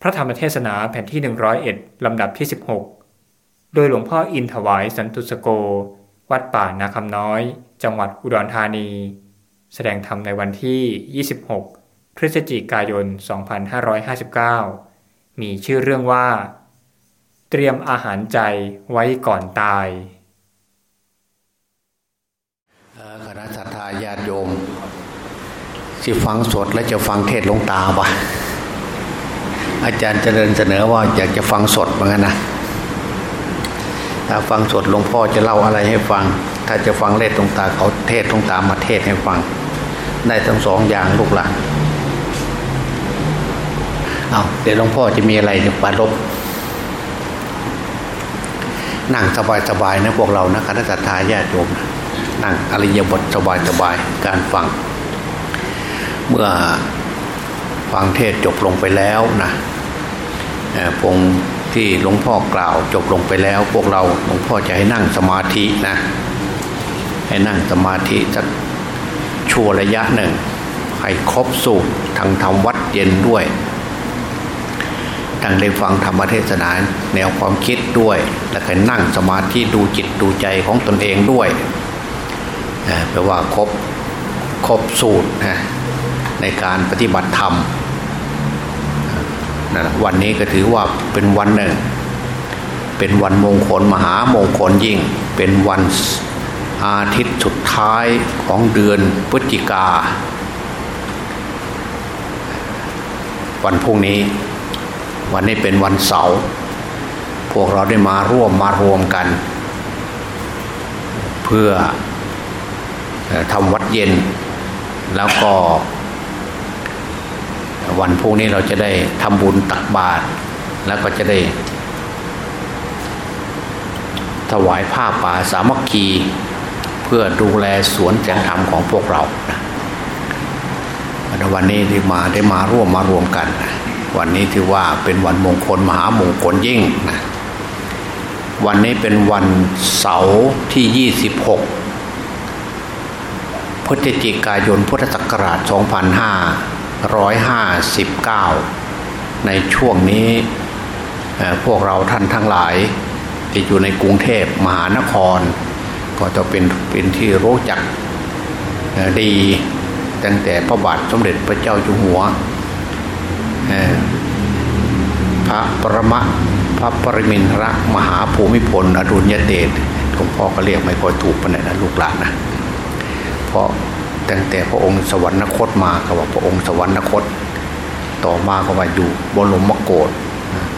พระธรรมเทศนาแผ่นที่ 101 ลำดับที่ 16 โดยหลวงพ่ออินถวายสันตุสโก วัดป่านาคำน้อย จังหวัดอุดรธานี แสดงธรรมในวันที่ 26 พฤศจิกายน 2559 มีชื่อเรื่องว่า เตรียมอาหารใจไว้ก่อนตายคณะสัตยาญาติโยม ที่ฟังสดและจะฟังเทศหลวงตาปะ อาจารย์เจริญเสนอว่าอยากจะฟังสดเหมือนกันนะถ้าฟังสดหลวงพ่อจะเล่าอะไรให้ฟัง ถ้าจะฟังเทศหลวงตาเขาเทศหลวงตามาเทศให้ฟัง ได้ทั้งสองอย่างลูกหลานเอาเดี๋ยวหลวงพ่อจะมีอะไรจะปารบนั่งสบายๆนะพวกเรานะคณะสัตยาญาติโยมนะนั่งอริยบทสบายๆการฟัง เมื่อ ฟังเทศจบลงไปแล้วนะพงที่หลวงพ่อกล่าวจบลงไปแล้ว พวกเราหลวงพ่อจะให้นั่งสมาธินะ ให้นั่งสมาธิสักชั่วระยะหนึ่ง ให้ครบสูตรทางธรรมวัดเย็นด้วยทั้งได้ฟังธรรมเทศนาแนวความคิดด้วย แล้วก็นั่งสมาธิดูจิตดูใจของตนเองด้วยแปลว่าครบครบสูตรนะในการปฏิบัติธรรม วันนี้ก็ถือว่าเป็นวันหนึ่ง เป็นวันมงคลมหามงคลยิ่ง เป็นวันอาทิตย์สุดท้ายของเดือนพฤศจิกา วันพรุ่งนี้ วันนี้เป็นวันเสาร์พวกเราได้มาร่วมมารวมกัน เพื่อทำวัดเย็น แล้วก็ วันพรุ่งนี้เราจะได้ทำบุญตักบาตรแล้วก็จะได้ ถวายผ้าป่าสามัคคีเพื่อดูแลสวนแสงธรรมของพวกเราวันนี้ที่มาได้มาร่วมมารวมกัน วันนี้ถือว่าเป็นวันมงคลมหามงคลยิ่งนะวันนี้เป็นวันเสาร์ที่ 26พฤศจิกายนพุทธศักราช2005 2559 ในช่วงนี้พวกเราท่านทั้งหลาย ที่อยู่ในกรุงเทพมหานคร ก็จะเป็นเป็นที่รู้จักดีตั้งแต่พระบาทสมเด็จพระเจ้าอยู่หัวพระปรมะพระปริมินทรมหาภูมิพลอดุลยเดชหลวงพ่อก็เรียกไม่ค่อยถูกปนไหนนะลูกหลานนะเพราะ ตั้งแต่พระองค์สวรรคตมาก็ว่าพระองค์สวรรคต ต่อมาก็ว่าอยู่บรมมโกศ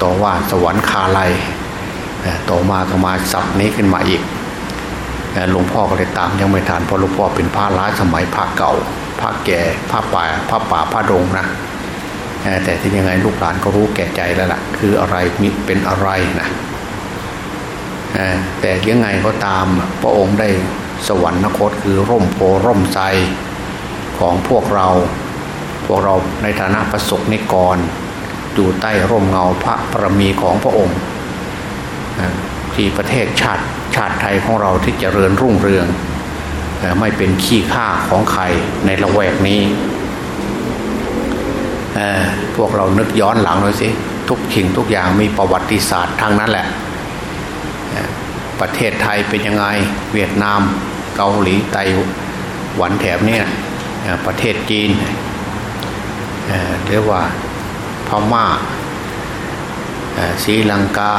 ต่อว่าสวรรคาลัยต่อมาก็มาสับนี้ขึ้นมาอีกหลวงพ่อก็เลยตามยังไม่ทันเพราะหลวงพ่อเป็นพระล้าสมัยพระเก่าพระแก่พระป่าพระป่าพระดงนะแต่ที่ยังไงลูกหลานก็รู้แก่ใจแล้วล่ะ คืออะไรมีเป็นอะไรนะแต่ยังไงก็ตามพระองค์ได้ สวรรคตคือร่มโพร่มไทรของพวกเรา พวกเราในฐานะประสบนิกร อยู่ใต้ร่มเงาพระประมีของพระองค์ ที่ประเทศชาติชาติไทยของเราที่จเจริญรุ่งเรือง ไม่เป็นขี้ข้าของใครในละแวกนี้พวกเรานึกย้อนหลังเลยสิทุกสิ่งทุกอย่างมีประวัติศาสตร์ทางนั้นแหละประเทศไทยเป็นยังไง เวียดนาม เกาหลีไต้หวันแถบนี้ประเทศจีนเรียกว่าพม่าศรีลังกา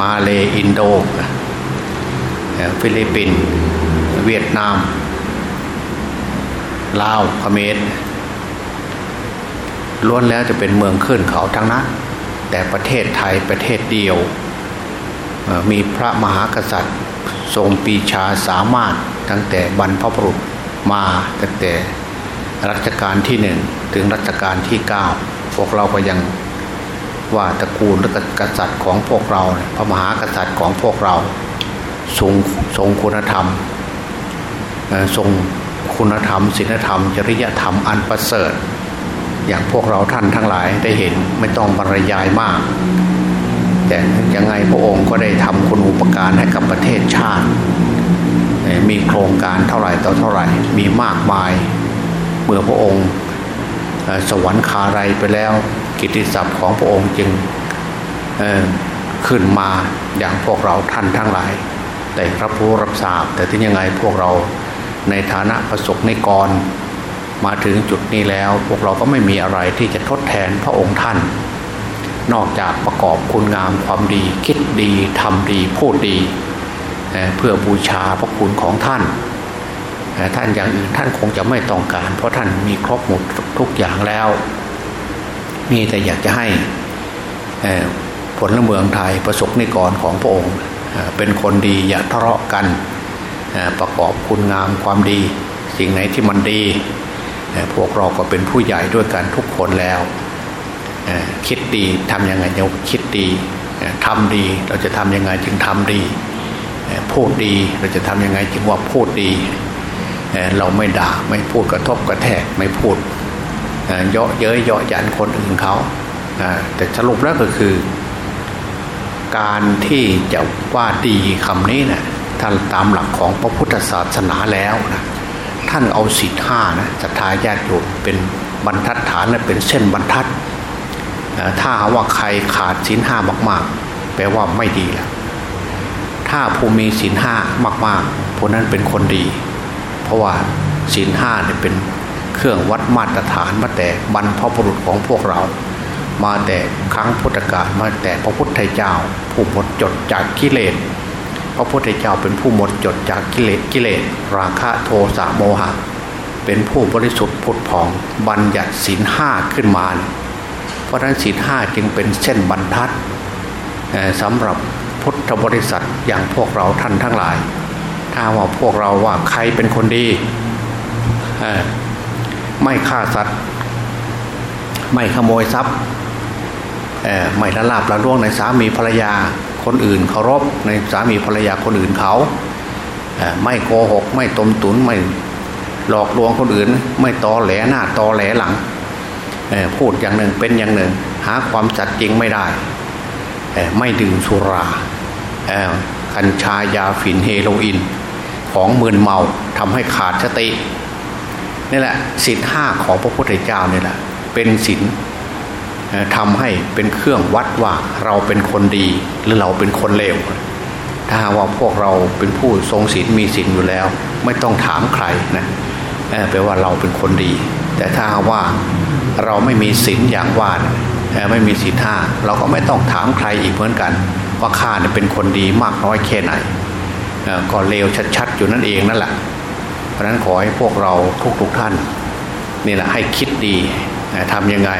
มาเลอินโด ฟิลิปปินส์เวียดนาม ลาวเขมรล้วนแล้วแต่เป็นเมืองขึ้นเขาทั้งนั้นแต่ประเทศไทยประเทศเดียว มีพระมหากษัตริย์ ทรงปีชาสามารถตั้งแต่บรรพบุรุษมาตั้งแต่รัชกาลที่หนึ่งถึงรัชกาลที่เก้าพวกเราก็ยังว่าตระกูลและกษัตริย์ของพวกเรา พระมหากษัตริย์ของพวกเราทรงทรงคุณธรรมทรงคุณธรรมศีลธรรม จริยธรรมอันประเสริฐ อย่างพวกเราท่านทั้งหลายได้เห็นไม่ต้องบรรยายมาก แต่ยังไงพระองค์ก็ได้ทำคุณอุปการให้กับประเทศชาติ มีโครงการเท่าไหร่ต่อเท่าไหร่ มีมากมาย เมื่อพระองค์สวรรคาไรไปแล้ว กิตติศัพท์ของพระองค์จึงขึ้นมาอย่างพวกเราท่านทั้งหลาย แต่รับรู้รับทราบ แต่ที่ยังไงพวกเราในฐานะประสบในกรมาถึงจุดนี้แล้ว พวกเราก็ไม่มีอะไรที่จะทดแทนพระองค์ท่าน นอกจากประกอบคุณงามความดี คิดดีทำดีพูดดี เพื่อบูชาพระคุณของท่าน ท่านอย่างอื่นท่านคงจะไม่ต้องการ เพราะท่านมีครบหมดทุกอย่างแล้ว มีแต่อยากจะให้ผลเมืองไทยประสบนิกรของพระองค์ เป็นคนดีอย่าทะเลาะกันประกอบคุณงามความดี สิ่งไหนที่มันดี พวกเราก็เป็นผู้ใหญ่ด้วยกันทุกคนแล้ว คิดดีทำยังไงจะคิดดีทำดีเราจะทำยังไงจึงทำดีพูดดีเราจะทำยังไงจึงว่าพูดดี เราไม่ด่าไม่พูดกระทบกระแทกไม่พูดเยาะเย้ยเยาะยันคนอื่นเขาแต่สรุปแล้วก็คือ การที่จะว่าดีคำนี้นะท่านตามหลักของพระพุทธศาสนาแล้วนะท่านเอาศีลห้านะศรัทธาญาติโยมเป็นบรรทัดฐานและเป็นเส้นบรรทัด ถ้าว่าใครขาดศีลห้ามาก ๆ แปลว่าไม่ดีแล้วถ้าผู้มีศีลห้ามากๆผู้นั้นเป็นคนดี เพราะว่าศีลห้าเนี่ยเป็นเครื่องวัดมาตรฐานมาแต่บรรพบุรุษของพวกเรา มาแต่ครั้งพุทธกาลมาแต่พระพุทธเจ้า ผู้หมดจดจากกิเลสพระพุทธเจ้าเป็นผู้หมดจดจากกิเลสกิเลสราคะโทสะโมหะ เป็นผู้บริสุทธิ์ผุดผ่องบัญญัติศีลห้าขึ้นมาเพราะฉะนั้นศีลห้าจึงเป็นเส้นบรรทัดสำหรับพุทธบริษัทอย่างพวกเราท่านทั้งหลาย ถ้าว่าพวกเราว่าใครเป็นคนดี ไม่ฆ่าสัตว์ ไม่ขโมยทรัพย์ไม่ละลาบละล่วงในสามีภรรยาคนอื่นเคารพในสามีภรรยาคนอื่นเขา ไม่โกหก ไม่ต้มตุนไม่หลอกลวงคนอื่น ไม่ตอแหลหน้าตอแหลหลัง พูดอย่างหนึ่งเป็นอย่างหนึ่ง หาความจัดจริงไม่ได้ ไม่ดื่มสุรากัญชายาฝิ่นเฮโรอีนของมืนเมาทำให้ขาดสตินี่แหละสินห้าของพระพุทธเจ้านี่แหละ เป็นสินทำให้เป็นเครื่องวัดว่าเราเป็นคนดีหรือเราเป็นคนเลวถ้าว่าพวกเราเป็นผู้ทรงศีลมีศีลอยู่แล้ว ไม่ต้องถามใครนะแปลว่าเราเป็นคนดี แต่ถ้าว่า เราไม่มีศีลอย่างว่าไม่มีศีลห้าเราก็ไม่ต้องถามใครอีกเหมือนกัน ว่าข้าเป็นคนดีมากน้อยแค่ไหนก็เลวชัดๆอยู่นั่นเองนั่นแหละเพราะนั้นขอให้พวกเราทุกๆทท่านนี่แหละให้คิดดีทำยังไง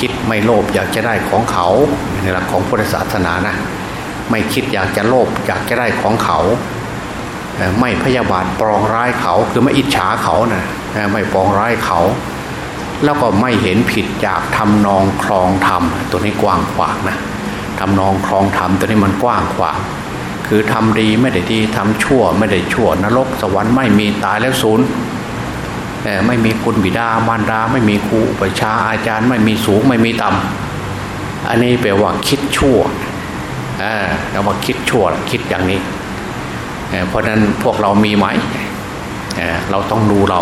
คิดไม่โลภอยากจะได้ของเขาในหลักของพุทธศาสนานะไม่คิดอยากจะโลภอยากจะได้ของเขา ไม่พยาบาทปรองร้ายเขาคือไม่อิจฉาเขานะไม่ปรองร้ายเขา แล้วก็ไม่เห็นผิดจากทำนองครองธรรมตัวนี้กว้างขวางนะทำนองครองธรรมตัวนี้มันกว้างขวางคือทำดีไม่ได้ดีทำชั่วไม่ได้ชั่วนรกสวรรค์ไม่มีตายแล้วศูนย์ไม่มีคุณบิดามารดา ไม่มีครูประชาอาจารย์ ไม่มีสูงไม่มีต่ำอันนี้แปลว่าคิดชั่วเราว่าคิดชั่วคิดอย่างนี้เพราะนั้นพวกเรามีไหมเราต้องดูเรา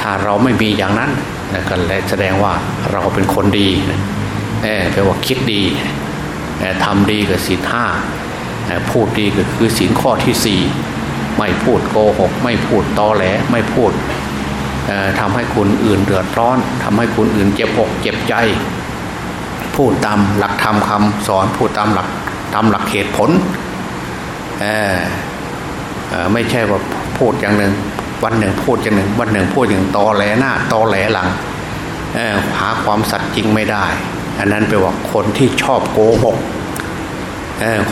ถ้าเราไม่มีอย่างนั้น ก็แสดงว่าเราเป็นคนดีแปลว่าคิดดีทำดีกับศีลห้าพูดดีก็คือศีลข้อที่สี่ไม่พูดโกหก ไม่พูดตอแหลไม่พูดทำให้คนอื่นเดือดร้อนทำให้คนอื่นเจ็บอกเจ็บใจ พูดตามหลักธรรมคำสอนพูดตามหลักตามหลักเหตุผลไม่ใช่ว่าพูดอย่างหนึ่ง วันหนึ่งพูดอย่างหนึ่ง วันหนึ่งพูดอย่างตอแหลหน้าตอแหลหลังหาความสัตย์จริงไม่ได้ อันนั้นแปลว่าคนที่ชอบโกหก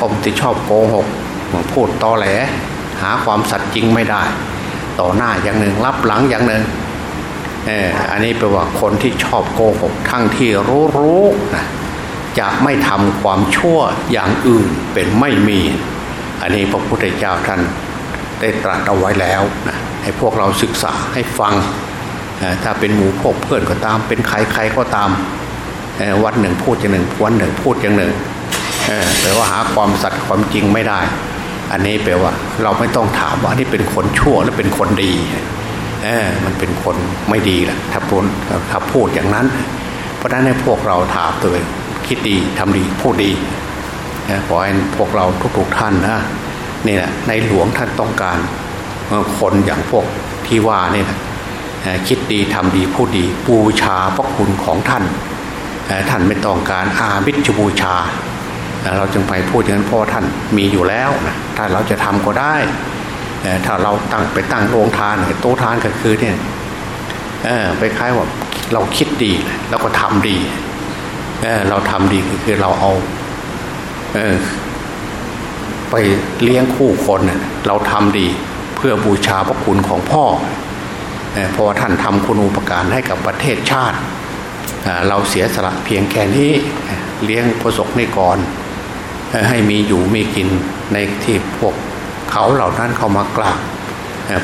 คนที่ชอบโกหกพูดตอแหล หาความสัตย์จริงไม่ได้ ต่อหน้าอย่างหนึ่งรับหลังอย่างหนึ่งอันนี้แปลว่าคนที่ชอบโกหกทั้งที่รู้รู้นะจะไม่ทำความชั่วอย่างอื่นเป็นไม่มี อันนี้พระพุทธเจ้าท่านได้ตรัสเอาไว้แล้วนะ ให้พวกเราศึกษาให้ฟังถ้าเป็นหมู่พกเพื่อนก็ตาม เป็นใครใครก็ตามวันหนึ่งพูดอย่างหนึ่งวันหนึ่งพูดอย่างหนึ่งแปลว่าหาความสัตย์ความจริงไม่ได้ อันนี้แปลว่า เราไม่ต้องถามว่านี่เป็นคนชั่วหรือเป็นคนดีมันเป็นคนไม่ดีแหละถ้าพูดถ้าพูดอย่างนั้น เพราะฉะนั้นให้พวกเราถามตัวเองคิดดีทำดีพูดดีขอให้พวกเราทุกๆท่านนะนี่แหละในหลวงท่านต้องการ คนอย่างพวกที่ว่านี่นะคิดดีทำดีพูดดีบูชาพระคุณของท่านท่านไม่ต้องการอาบิชบูชา เราจึงไปพูดอย่างนั้นเพราะท่านมีอยู่แล้วนะถ้าเราจะทำก็ได้ ถ้าเราตั้งไปตั้งโรงทานโต๊ะทานก็คือเนี่ยไปคล้ายว่าเราคิดดีแล้วก็ทำดีเเราทำดีคือเราเอาเไปเลี้ยงคู่คนเราทำดี พื่อบูชาพระคุณของพ่อพราะว่าท่านทำคุณูปการให้กับประเทศชาติ เราเสียสละเพียงแค่นี้เลี้ยงประสบนิกรให้มีอยู่มีกินในที่พวกเขาเหล่านั้นเข้ามากราบ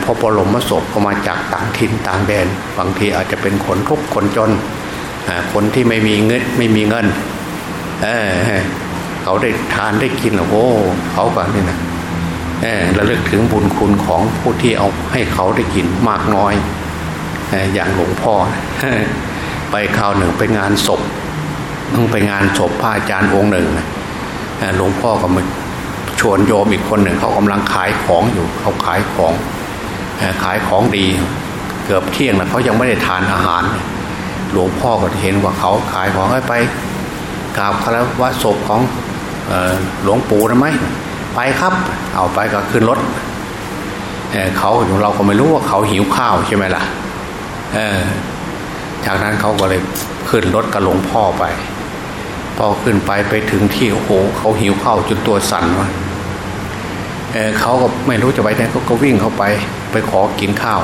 พอปรมศพก็มาจากต่างถิ่นต่างแดน บางทีอาจจะเป็นคนทุกคนจน คนที่ไม่มีเงินไม่มีเงินเเขาได้ทานได้กินโอ้เขาก็นี่นะ ระลึกถึงบุญคุณของผู้ที่เอาให้เขาได้กินมากน้อยอย่างหลวงพ่อ ไปคราวหนึ่งไปงานศพต้องไปงานศพพระอาจารย์องค์หนึ่งหลวงพ่อก็มาชวนโยมอีกคนหนึ่งเขากำลังขายของอยู่เขาขายของขายของดี เกือบเที่ยงแล้วเขายังไม่ได้ทานอาหาร หลวงพ่อก็เห็นว่าเขาขายของให้ไปกราบคารวะศพของหลวงปู่ได้ไหม ไปครับ เอาไปก็ขึ้นรถเเขาเราก็ไม่รู้ว่าเขาหิวข้าวใช่ไหมล่ะจากนั้นเขาก็เลยขึ้นรถกับหลวงพ่อไป พอขึ้นไปไปถึงที่โอ้โหเขาหิวข้าวจนตัวสั่นวะเเขาก็ไม่รู้จะไปไหนเขาก็วิ่งเข้าไป ไปขอกินข้าว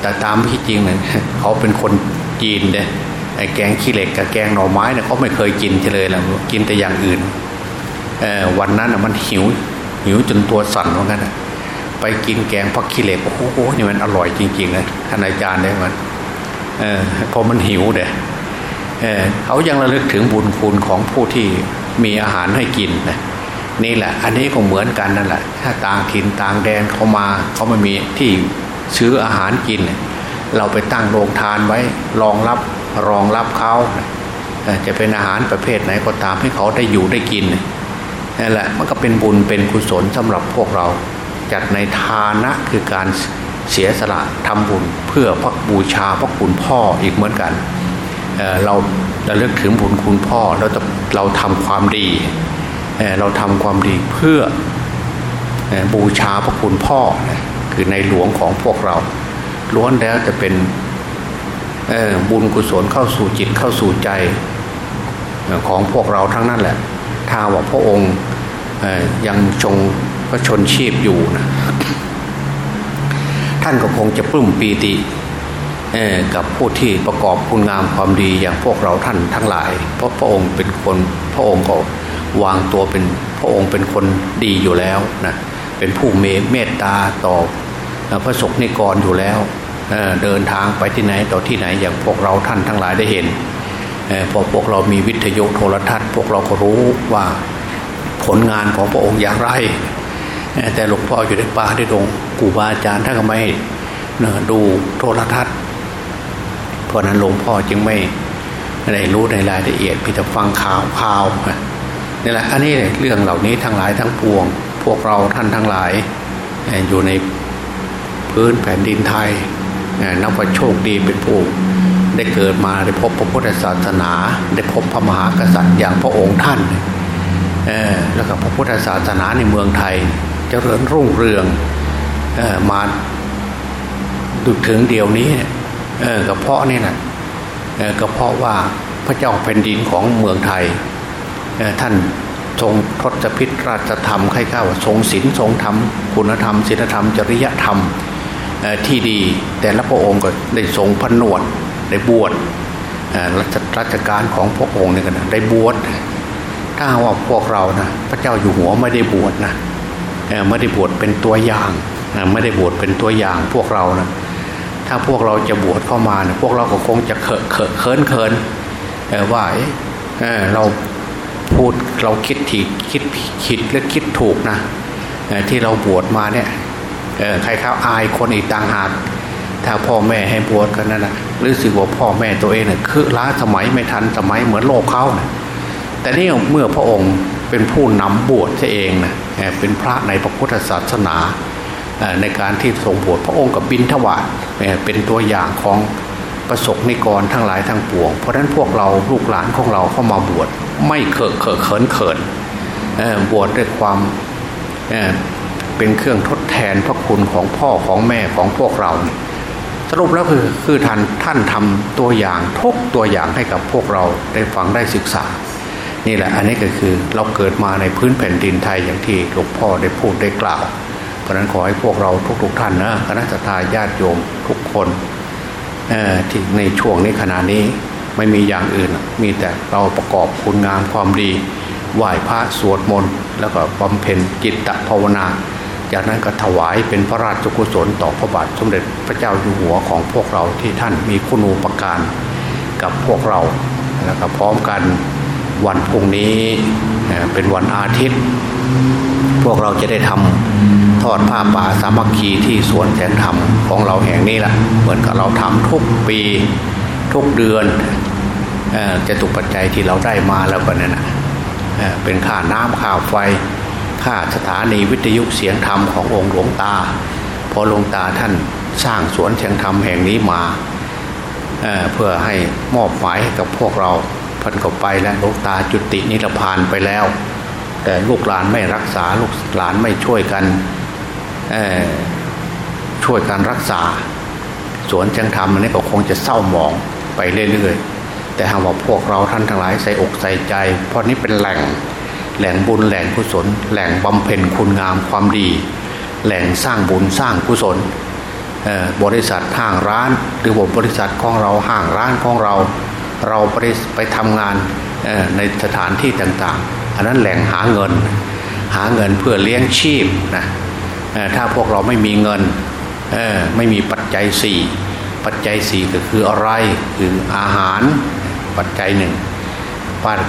แต่ตามที่จริงเนี่ยเขาเป็นคนจีนเนี่ยไอ้แกงขี้เหล็กกับแกงหน่อไม้เนี่ยเขาไม่เคยกินเลยแล้วกินแต่อย่างอื่น วันนั้นมันหิว หิวจนตัวสั่นเหมือนกันไปกินแกงพักขี้เหล็กโอ้โหนี่มันอร่อยจริงๆเลยท่านอาจารย์ได้มันเออพอมันหิวเด้เเขายังระลึกถึงบุญคุณของผู้ที่มีอาหารให้กินนะนี่แหละ อันนี้ก็เหมือนกันนั่นแหละถ้าต่างถิ่นต่างแดนเขามาเขาไม่มีที่ซื้ออาหารกิน เราไปตั้งโรงทานไว้รองรับรองรับเขาจะเป็นอาหารประเภทไหนก็ตามให้เขาได้อยู่ได้กิน นั่นแหละมันก็เป็นบุญเป็นกุศลสำหรับพวกเรา จัดในทานะคือการเสียสละทำบุญเพื่อพระบูชาพระคุณพ่ออีกเหมือนกันเเราเราเลือกถึงบุญคุณพ่อแล้วเราทำความดีเเราทำความดีเพื่อบูชาพระคุณพ่อคือในหลวงของพวกเราล้วนแล้วจะเป็นบุญกุศลเข้าสู่จิตเข้าสู่ใจของพวกเราทั้งนั้นแหละ ถ้าว่าพระองค์ยังทรงพระชนชีพอยู่นะท่านก็คงจะปลื้มปีติกับผู้ที่ประกอบคุณงามความดีอย่างพวกเราท่านทั้งหลาย เพราะพระองค์เป็นคนพระองค์ก็วางตัวเป็นพระองค์เป็นคนดีอยู่แล้วนะเป็นผู้เมเมตตาต่อพระสงฆ์นิกรอยู่แล้วเเดินทางไปที่ไหนต่อที่ไหนอย่างพวกเราท่านทั้งหลายได้เห็น พอพวกเรามีวิทยุโทรทัศน์ พวกเราก็รู้ว่าผลงานของพระองค์อย่างไร แต่หลวงพ่ออยู่ในป่าได้ดงกูบาอาจารย์ท่านก็ไม่ดูโทรทัศน์ เพราะนั้นหลวงพ่อจึงไม่ได้รู้ในรายละเอียดพิจารฟังข่าวข่าวนี่แหละอันนี้เรื่องเหล่านี้ทั้งหลายทั้งปวง พวกเราท่านทั้งหลายอยู่ในพื้นแผ่นดินไทยนับว่าโชคดีเป็นผู้ ได้เกิดมาได้พบพระพุทธศาสนา ได้พบพระมหากษัตริย์อย่างพระองค์ท่านแล้วก็พระพุทธศาสนาในเมืองไทยจเจริญรุ่งเรืองออมาดุถึงเดียวนี้เออก็เพราะนี่นะเออก็เพราะว่าพระเจ้าแผ่นดินของเมืองไทยท่านทรงทศพิธราชธรรมใครข้าวทรงศีลทรงธรรม คุณธรรมศีลธรรม จริยธรรมที่ดี แต่ละพระองค์ก็ได้ทรงพนวด ได้บวชรัชการของพระองค์นี่กันได้บวชถ้าว่าพวกเรานะพระเจ้าอยู่หัวไม่ได้บวชนะไม่ได้บวชเป็นตัวอย่างไม่ได้บวชเป็นตัวอย่างพวกเรานะถ้าพวกเราจะบวชเข้ามานะพวกเราก็คงจะเขอะเขอะเคินเคินว่าเเราพูดเราคิดถีคิดคิดและคิดถูกนะที่เราบวชมาเนี่ยใครเขาอายคนอีกต่างหาก ถ้าพ่อแม่ให้บวชกันนั่นแหะรู้สึกว่าพ่อแม่ตัวเองเนี่ยคือล้าสมัยไม่ทันสมัยเหมือนโลกเขานะแต่นี่เมื่อพระองค์เป็นผู้นำบวชเองนะเป็นพระในพระพุทธศาสนา ในการที่ทรงบวชพระองค์กับบินทวารเป็นตัวอย่างของประสบนิกรทั้งหลายทั้งปวง เพราะฉะนั้นพวกเราลูกหลานของเราเข้ามาบวชไม่เขิเขิเขินเขินบวชด้วยความเป็นเครื่องทดแทนพระคุณของพ่อของแม่ของพวกเรา สรุปแล้วคือคือท่านท่านทำตัวอย่างทุกตัวอย่างให้กับพวกเราได้ฟังได้ศึกษา นี่แหละอันนี้ก็คือเราเกิดมาในพื้นแผ่นดินไทยอย่างที่หลวงพ่อได้พูดได้กล่าว เพราะนั้นขอให้พวกเราทุกๆท่านนะคณะทาญาติโยมทุกคนที่ในช่วงนี้ขณะนี้ไม่มีอย่างอื่น มีแต่เราประกอบคุณงามความดีไหว้พระสวดมนต์แล้วก็บำเพ็ญจิตตภาวนา จากนั้นก็ถวายเป็นพระราชกุศลต่อพระบาทสมเด็จพระเจ้าอยู่หัวของพวกเราที่ท่านมีคุณูปการกับพวกเราแล้วก็พร้อมกันวันพรุ่งนี้เป็นวันอาทิตย์ พวกเราจะได้ทำทอดผ้าป่าสามัคคีที่สวนแสงธรรมของเราแห่งนี้แหละเหมือนกับเราทำทุกปีทุกเดือนจะตุปัจจัยที่เราได้มาแล้วก็นั่นนะเป็นค่าน้ำค่าไฟ ค่าสถานีวิทยุเสียงธรรมขององค์หลวงตา พอหลวงตาท่านสร้างสวนเสียงธรรมแห่งนี้มาเเพื่อให้มอบหมายให้กับพวกเราพันเข้าไปแล้วหลวงตาจุตินิพพานไปแล้ว แต่ลูกหลานไม่รักษาลูกหลานไม่ช่วยกันช่วยการรักษา สวนเชียงธรรมอันนี้ก็คงจะเศร้าหมองไปเรื่อยๆแต่หากว่าพวกเราท่านทั้งหลายใส่อกใส่ใจ เพราะนี้เป็นแหล่ง แหล่งบุญแหล่งกุศล แหล่งบำเพ็ญคุณงามความดี แหล่งสร้างบุญสร้างกุศลบริษัทห้างร้านหรือบริษัทของเราห้างร้านของเรา เราไปไปทำงานในสถานที่ต่างๆ อันนั้นแหล่งหาเงิน หาเงินเพื่อเลี้ยงชีพนะถ้าพวกเราไม่มีเงินไม่มีปัจจัยสี่ปัจจัยสี่ก็คืออะไรคืออาหารปัจจัยหนึ่งผ้าน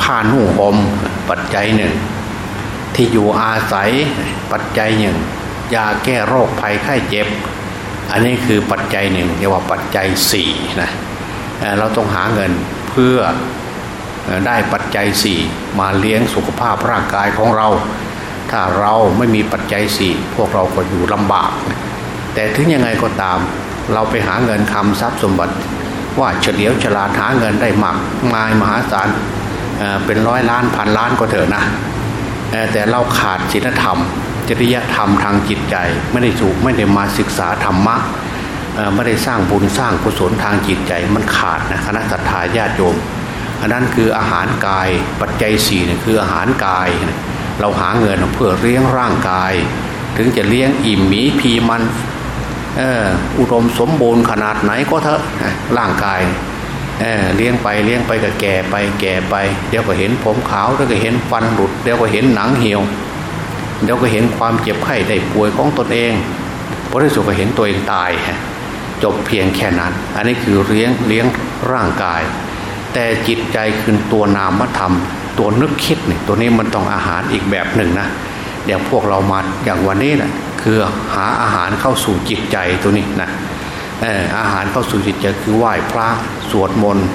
ผ้านุ่งห่มปัจจัยหนึ่ง ที่อยู่อาศัยปัจจัยหนึ่งยาแก้โรคภัยไข้เจ็บ อันนี้คือปัจจัยหนึ่งเรียกว่าปัจจัยสี่นะเราต้องหาเงินเพื่อได้ปัจจัยสี่มาเลี้ยงสุขภาพร่างกายของเรา ถ้าเราไม่มีปัจจัยสี่พวกเราก็อยู่ลำบาก แต่ถึงยังไงก็ตาม เราไปหาเงินคำทรัพย์สมบัติ ว่าเฉลียวฉลาดหาเงินได้มากมายมหาศาล เป็นร้อยล้านพันล้านก็เถอะนะแต่เราขาดศีลธรรม จริยธรรมทางจิตใจ ไม่ได้สูกไม่ได้มาศึกษาธรรมะไม่ได้สร้างบุญสร้างกุศลทางจิตใจมันขาดนะคณะสัตยาญาติโยมอันนั้นคืออาหารกายปัจจัยสี่เนี่ยคืออาหารกาย เราหาเงินเพื่อเลี้ยงร่างกาย ถึงจะเลี้ยงอิ่มหมีพีมันอุดมสมบูรณ์ขนาดไหนก็เถอะร่างกาย เเลี้ยงไปเลี้ยงไปก็แก่ไปแก่ไป เดี๋ยวก็เห็นผมขาวเดี๋ยวก็เห็นฟันหลุด เดี๋ยวก็เห็นหนังเหี่ยว เดี๋ยวก็เห็นความเจ็บไข้ได้ป่วยของตนเองพอที่สุดก็เห็นตัวเองตายจบเพียงแค่นั้น อันนี้คือเลี้ยงเลี้ยงร่างกาย แต่จิตใจคือตัวนามธรรม ตัวนึกคิดเนี่ยตัวนี้มันต้องอาหารอีกแบบหนึ่งนะอย่างพวกเรามาอย่างวันนี้นะคือหาอาหารเข้าสู่จิตใจตัวนี้นะ อาหารเข้าสู่จิตใจคือไหว้พระสวดมนต์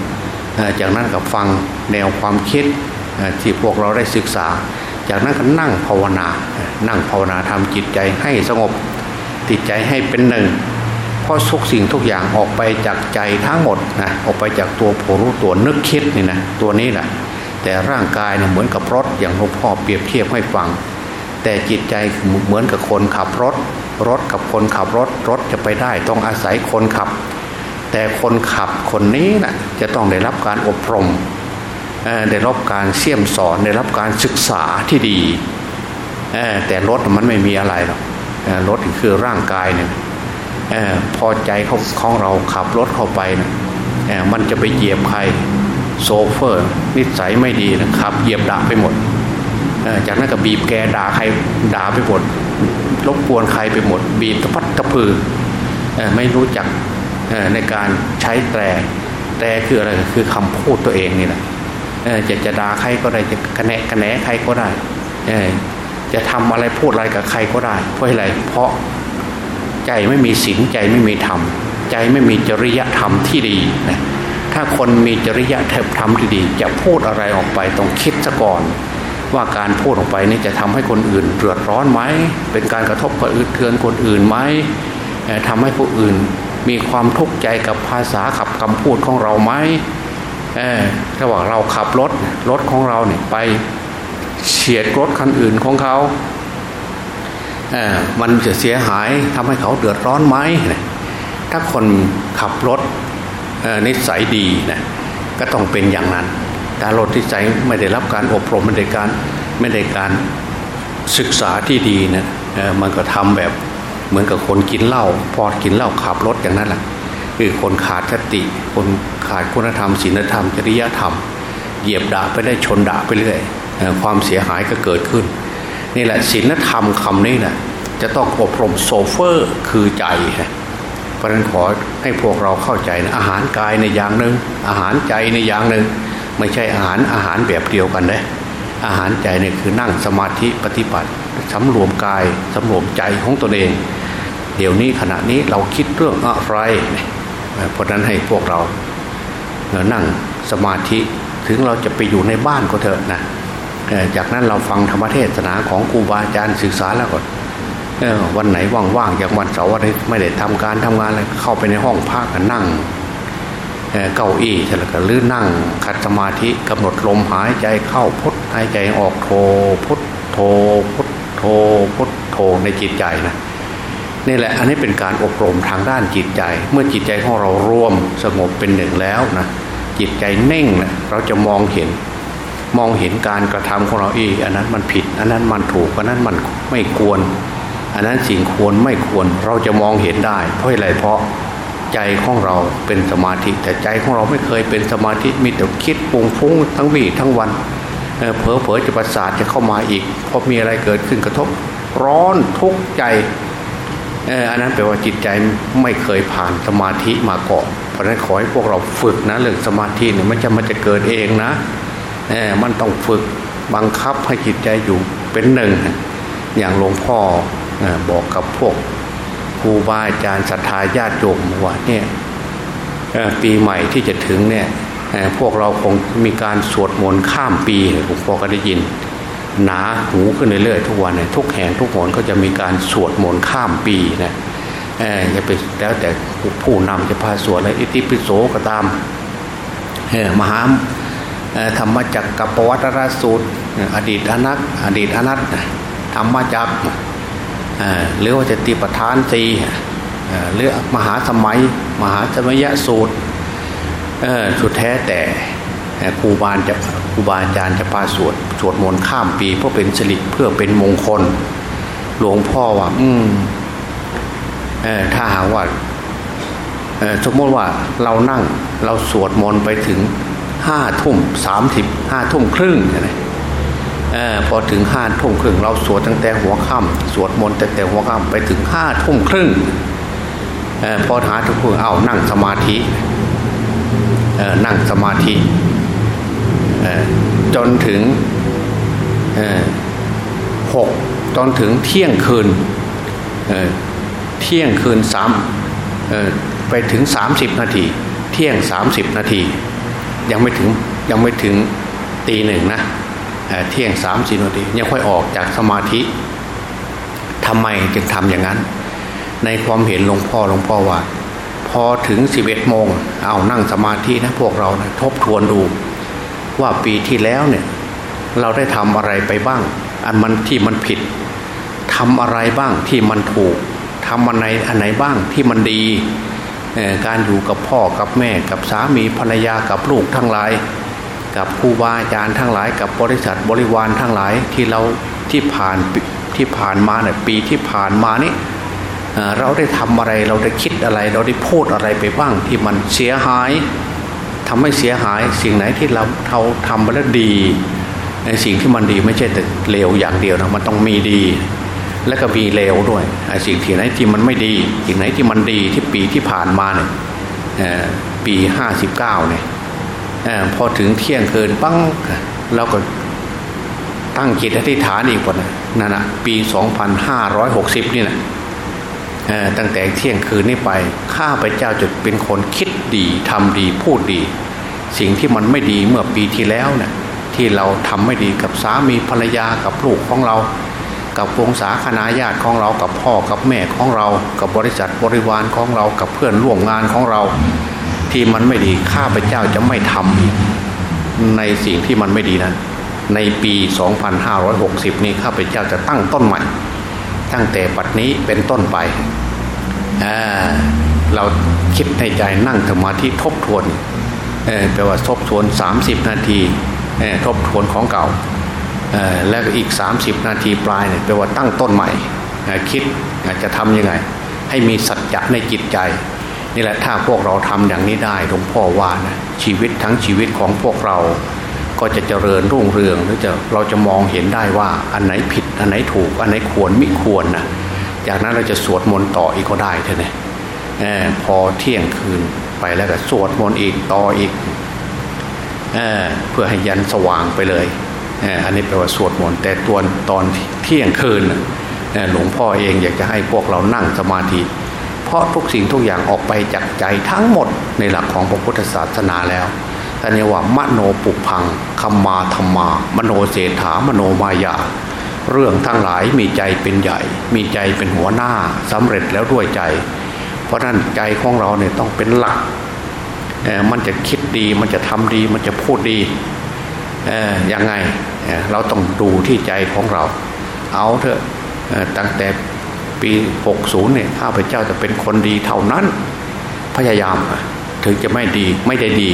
จากนั้นก็ฟังแนวความคิดที่พวกเราได้ศึกษา จากนั้นก็นั่งภาวนา นั่งภาวนาทำจิตใจให้สงบจิตใจให้เป็นหนึ่งเพราะทุกสิ่งทุกอย่างออกไปจากใจทั้งหมดนะออกไปจากตัวผู้รู้ตัวนึกคิดนี่นะตัวนี้แหละแต่ร่างกายเนี่ยเหมือนกับรถอย่างหลวงพ่อเปรียบเทียบให้ฟัง แต่จิตใจเหมือนกับคนขับรถ รถกับคนขับรถรถจะไปได้ต้องอาศัยคนขับ แต่คนขับคนนี้นะ่ะจะต้องได้รับการอบรมได้รับการเสี่ยมสอนได้รับการศึกษาที่ดีแต่รถมันไม่มีอะไรหรอกรถคือร่างกายเนี่ยพอใจเขาของเราขับรถเข้าไปนะมันจะไปเหยียบใครโซเฟอร์ นิสัยไม่ดีนะขับเหยียบด่าไปหมดจากนั้นก็บีบแกด่าใครด่าไปหมด รบกวนใครไปหมด บีบตะพัดตะพือไม่รู้จักในการใช้แตรแตรคืออะไรคือคำพูดตัวเองนี่แหละจะจะด่าใครก็ได้จะกระแนะกระแหนใครก็ได้จะทำอะไรพูดอะไรกับใครก็ได้ เพราะอะไรเพราะใจไม่มีศีลใจไม่มีธรรม ใจไม่มีจริยธรรมที่ดีนะถ้าคนมีจริยธรรมที่ดี จะพูดอะไรออกไปต้องคิดซะก่อน ว่าการพูดออกไปนี่จะทำให้คนอื่นเดือดร้อนไหม เป็นการกระทบกระเทือนคนอื่นไหมทำให้ผู้อื่นมีความทุกข์ใจกับภาษาขับคำพูดของเราไหมถ้าว่าเราขับรถรถของเราเนี่ยไปเฉียดรถคันอื่นของเขาเออมันจะเสียหายทำให้เขาเดือดร้อนไหม ถ้าคนขับรถนิสัยดีนะก็ต้องเป็นอย่างนั้น แต่รถนิสัยไม่ได้รับการอบรมไม่ได้การไม่ได้การศึกษาที่ดีนะมันก็ทำแบบเหมือนกับคนกินเหล้าพอกินเหล้าขับรถอย่างนั้นแหละคือคนขาดสติ คนขาดคุณธรรมศีลธรรมจริยธรรม เหยียบด่าไปได้ชนด่าไปเรื่อยความเสียหายก็เกิดขึ้น นี่แหละศีลธรรมคำนี้นะจะต้องอบรมโซเฟอร์คือใจเพราะนั้นขอให้พวกเราเข้าใจนะอาหารกายในอย่างหนึ่งอาหารใจในอย่างหนึ่ง ไม่ใช่อาหารอาหารแบบเดียวกันเลยอาหารใจเนี่ยคือนั่งสมาธิปฏิบัติสำรวมกายสำรวมใจของตนเอง เดี๋ยวนี้ขณะนี้เราคิดเรื่องอะไรเพราะนั้นให้พวกเรานั่งสมาธิถึงเราจะไปอยู่ในบ้านก็เถอะนะจากนั้นเราฟังธรรมเทศนาของครูบาอาจารย์ศึกษาแล้วก็วันไหนว่างๆอย่างวันเสาร์วันไม่ได้ทำการทำงานอะไรเข้าไปในห้องพักกันนั่ง เก้าอี้ใช่ไหมหรือนั่งขัดสมาธิกำหนดลมหายใจเข้าพุทหายใจออกโทพุทโทพุทโทพุทโทในจิตใจนะนี่แหละอันนี้เป็นการอบรมทางด้านจิตใจ เมื่อจิตใจของเรารวมสงบเป็นหนึ่งแล้วนะจิตใจเน่งนะเราจะมองเห็น มองเห็นการกระทำของเราอีอันนั้นมันผิด อันนั้นมันถูกอันนั้นมันไม่ควร อันนั้นสิ่งควรไม่ควรเราจะมองเห็นได้เพราะอะไรเพราะ ใจของเราเป็นสมาธิ แต่ใจของเราไม่เคยเป็นสมาธิมีแต่คิดปุงฟุ้งทั้งวี่ทั้งวันเผลอเผลอจะประสาทจะเข้ามาอีกพอมีอะไรเกิดขึ้นกระทบร้อนทุกข์ใจอันนั้นแปลว่าจิตใจไม่เคยผ่านสมาธิมาก่อนเพราะนั้นขอให้พวกเราฝึกนะเรื่องสมาธิเนี่ยมันจะมันจะเกิดเองนะมันต้องฝึกบังคับให้จิตใจอยู่เป็นหนึ่ง อย่างหลวงพ่อบอกกับพวก ครูบาอาจารย์ศรัทธาญาติโยมว่าเนี่ยปีใหม่ที่จะถึงเนี่ยพวกเราคงมีการสวดมนต์ข้ามปีหลวงพ่อก็ได้ยิน หนาหูขึ้นเรื่อยๆทุกวันเนี่ยทุกแห่งทุกหนก็จะมีการสวดมนต์ข้ามปีนะจะไปแล้วแต่ผู้นำจะพาสวดอะไรอิติปิโสก็ตามมหาธรรมจักกับปวัตรสูตร อดีตอนัตอดีตอนัตธรรมจักร หรือว่าจะติปทานสีหรือมหาสมัย มหาสมัยสูตรสุดแท้แต่ครูบาจะครูบาอาจารย์จะพาสวดสวดมนต์ข้ามปีเพื่อเป็นสิริเพื่อเป็นมงคล หลวงพ่อว่า อืมถ้าหากว่าสมมติว่าเรานั่งเราสวดมนต์ไปถึงห้าทุ่มสามสิบห้าทุ่มครึ่งนะ อพอถึงห้าทุ่มครึ่งเราสวดตั้งแต่หัวค่ำสวดมนต์ตั้งแต่หัวค่ำไปถึงห้าทุ่มครึ่งอพอหาทุกคนเอานั่งสมาธินั่งสมาธิจนถึงหกจนถึงเที่ยงคืนเที่ยงคืนสามไปถึงสามสิบนาที เที่ยงสามสิบนาที ยังไม่ถึงยังไม่ถึงตีหนึ่งนะ เที่ยงสามสี่นาทียังค่อยออกจากสมาธิทำไมจึงทำอย่างนั้น ในความเห็นหลวงพ่อหลวงพ่อว่า พอถึงสิบเอ็ดโมงเอานั่งสมาธินะพวกเรานะทบทวนดู ว่าปีที่แล้วเนี่ย เราได้ทำอะไรไปบ้าง อันมันที่มันผิดทำอะไรบ้างที่มันถูกทำอันไหนอันไหนบ้างที่มันดี การอยู่กับพ่อกับแม่กับสามีภรรยากับลูกทั้งหลาย กับครูบาอาจารย์ทั้งหลาย กับบริษัทบริวารทั้งหลายที่เราที่ผ่านที่ผ่านมาเนี่ยปีที่ผ่านมานี่เราได้ทำอะไรเราได้คิดอะไร เราได้พูดอะไรไปบ้างที่มันเสียหายทำให้เสียหายสิ่งไหนที่เราเราทำไปแล้วดี ในสิ่งที่มันดีไม่ใช่แต่เลวอย่างเดียวนะมันต้องมีดี และก็มีเลวด้วยสิ่งที่ไหนที่มันไม่ดี สิ่งไหนที่มันดีที่ปีที่ผ่านมาเนี่ยปีห้าสิบเก้าเนี่ย พอถึงเที่ยงคืนปั้งเราก็ตั้งจิตอธิษฐานอีกคนนั่นนะปีสองพันห้าร้อยหกสิบนี่แหละตั้งแต่เที่ยงคืนนี้ไปข้าพเจ้าจะเป็นคนคิดดีทำดีพูดดี สิ่งที่มันไม่ดีเมื่อปีที่แล้วเนะี่ยที่เราทำไม่ดีกับสามีภรรยากับลูกของเรา กับวงศาคณาญาติของเรากับพ่อกับแม่ของเรา กับบริษัทบริวารของเรากับเพื่อนร่วมงานของเรา ที่มันไม่ดีข้าพเจ้าจะไม่ทำในสิ่งที่มันไม่ดีนั้น ในปี 2560 นี้ข้าพเจ้าจะตั้งต้นใหม่ ตั้งแต่ปัจนี้เป็นต้นไปเเราคิดในใจนั่งสมาธิทบทวนแปลว่าทบทวน 30 นาทีทบทวนของเก่าแล้วอีก 30 นาทีปลายเนี่ยแปลว่าตั้งต้นใหม่ คิดจะทำยังไง ให้มีสัจจะในจิตใจ นี่แหละถ้าพวกเราทำอย่างนี้ได้หลวงพ่อว่านะชีวิตทั้งชีวิตของพวกเรา ก็จะเจริญรุ่งเรืองหรือจะเราจะมองเห็นได้ว่าอันไหนผิดอันไหนถูกอันไหนควรไม่ควรนะจากนั้นเราจะสวดมนต์ต่ออีกก็ได้ท่านเนี่ยพอเที่ยงคืนไปแล้วก็สวดมนต์อีกต่ออีกเเพื่อให้ยันสว่างไปเลยอันนี้แปลว่าสวดมนต์แต่ตัวตอนเที่ยงคืนหลวงพ่อเองอยากจะให้พวกเรานั่งสมาธิ เพราะทุกสิ่งทุกอย่างออกไปจากใจทั้งหมดในหลักของพระพุทธศาสนาแล้วท่านเรียกว่ามโนปุพังคัมมาธรรมา มโนเศรษฐามโนมายา เรื่องทั้งหลายมีใจเป็นใหญ่ มีใจเป็นหัวหน้าสำเร็จแล้วด้วยใจ เพราะนั้นใจของเราเนี่ยต้องเป็นหลักมันจะคิดดีมันจะทำดีมันจะพูดดียังไงเราต้องดูที่ใจของเรา เอาเถอะตั้งแต่ ปี 60เนี่ยข้าพเจ้าจะเป็นคนดีเท่านั้น พยายามถึงจะไม่ดีไม่ได้ดี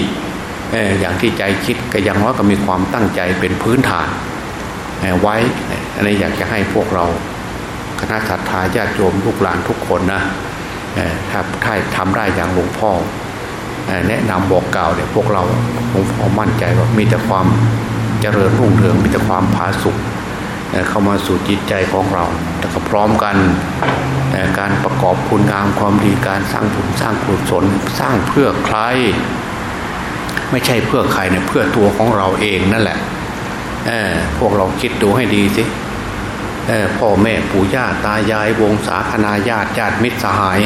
อย่างที่ใจคิดก็ยังว่าก็มีความตั้งใจเป็นพื้นฐานไว้อันนี้อยากจะให้พวกเราคณะสัตยาญาติโยมลูกหลานทุกคนนะถ้าถ้าทำได้อย่างหลวงพ่อแนะนำบอกกล่าวเนี่ยพวกเราหลวงพ่อมั่นใจว่ามีแต่ความเจริญรุ่งเรืองมีแต่ความผาสุก เข้ามาสู่จิตใจของเราแต่ก็พร้อมกันการประกอบคุณงามความดีการสร้างบุญสร้างกุศลสร้างเพื่อใคร ไม่ใช่เพื่อใครเนี่ยเพื่อตัวของเราเองนั่นแหละพวกเราคิดดูให้ดีสิพ่อแม่ปู่ย่าตายายวงศาคณาญาติญาติมิตรสหาย